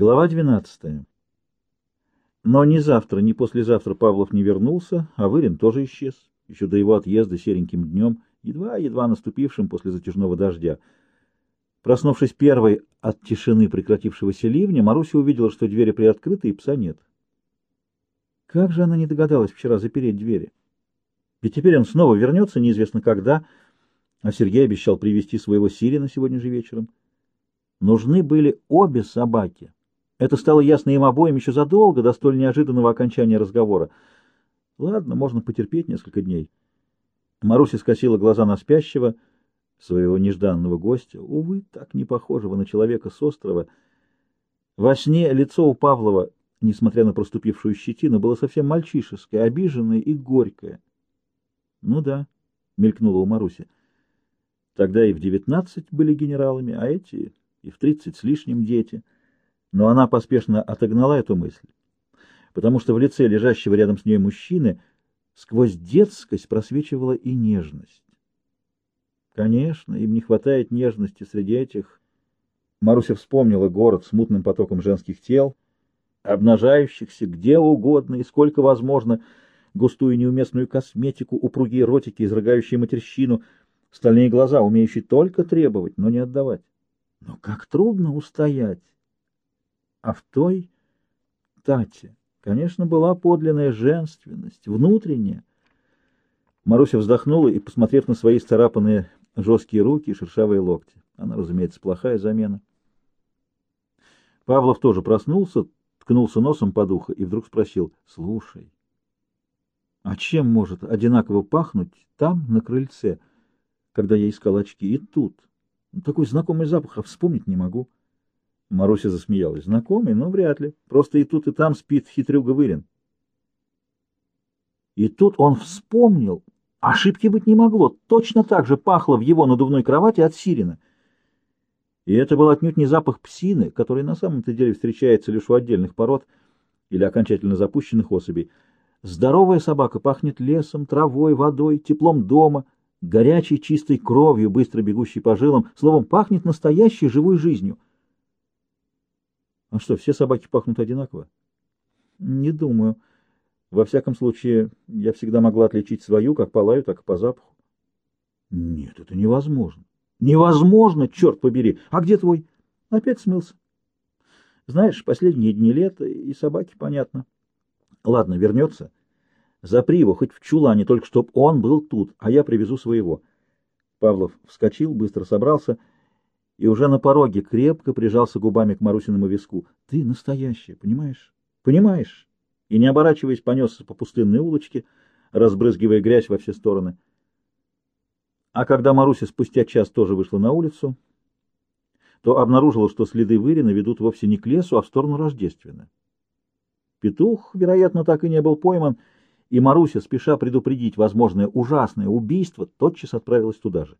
Глава 12. Но ни завтра, ни послезавтра Павлов не вернулся, а Вырин тоже исчез, еще до его отъезда сереньким днем, едва-едва наступившим после затяжного дождя. Проснувшись первой от тишины прекратившегося ливня, Маруся увидела, что двери приоткрыты и пса нет. Как же она не догадалась вчера запереть двери? Ведь теперь он снова вернется, неизвестно когда, а Сергей обещал привести своего Сирина сегодня же вечером. Нужны были обе собаки. Это стало ясно им обоим еще задолго до столь неожиданного окончания разговора. Ладно, можно потерпеть несколько дней. Маруся скосила глаза на спящего, своего нежданного гостя, увы, так не похожего на человека с острова. Во сне лицо у Павлова, несмотря на проступившую щетину, было совсем мальчишеское, обиженное и горькое. — Ну да, — мелькнула у Маруси. Тогда и в девятнадцать были генералами, а эти и в тридцать с лишним дети — но она поспешно отогнала эту мысль, потому что в лице лежащего рядом с ней мужчины сквозь детскость просвечивала и нежность. Конечно, им не хватает нежности среди этих. Маруся вспомнила город с мутным потоком женских тел, обнажающихся где угодно и сколько возможно, густую неуместную косметику, упругие ротики, изрыгающие матерщину, стальные глаза, умеющие только требовать, но не отдавать. Но как трудно устоять! А в той Тате, конечно, была подлинная женственность, внутренняя. Маруся вздохнула и, посмотрев на свои старапанные жесткие руки и шершавые локти, она, разумеется, плохая замена. Павлов тоже проснулся, ткнулся носом под ухо и вдруг спросил, «Слушай, а чем может одинаково пахнуть там, на крыльце, когда я искал очки, и тут? Такой знакомый запах, а вспомнить не могу». Маруся засмеялась. Знакомый, но вряд ли. Просто и тут, и там спит хитрюга Вырин. И тут он вспомнил. Ошибки быть не могло. Точно так же пахло в его надувной кровати от сирена. И это был отнюдь не запах псины, который на самом-то деле встречается лишь у отдельных пород или окончательно запущенных особей. Здоровая собака пахнет лесом, травой, водой, теплом дома, горячей чистой кровью, быстро бегущей по жилам, словом, пахнет настоящей живой жизнью. А что, все собаки пахнут одинаково? Не думаю. Во всяком случае, я всегда могла отличить свою как по лаю, так и по запаху. Нет, это невозможно. Невозможно, черт побери. А где твой? Опять смылся. Знаешь, последние дни лета и собаки, понятно. Ладно, вернется. Запри его хоть в чулане, только чтоб он был тут, а я привезу своего. Павлов вскочил, быстро собрался и уже на пороге крепко прижался губами к Марусиному виску. «Ты настоящая, понимаешь? Понимаешь?» И, не оборачиваясь, понесся по пустынной улочке, разбрызгивая грязь во все стороны. А когда Маруся спустя час тоже вышла на улицу, то обнаружила, что следы Вырина ведут вовсе не к лесу, а в сторону Рождественной. Петух, вероятно, так и не был пойман, и Маруся, спеша предупредить возможное ужасное убийство, тотчас отправилась туда же.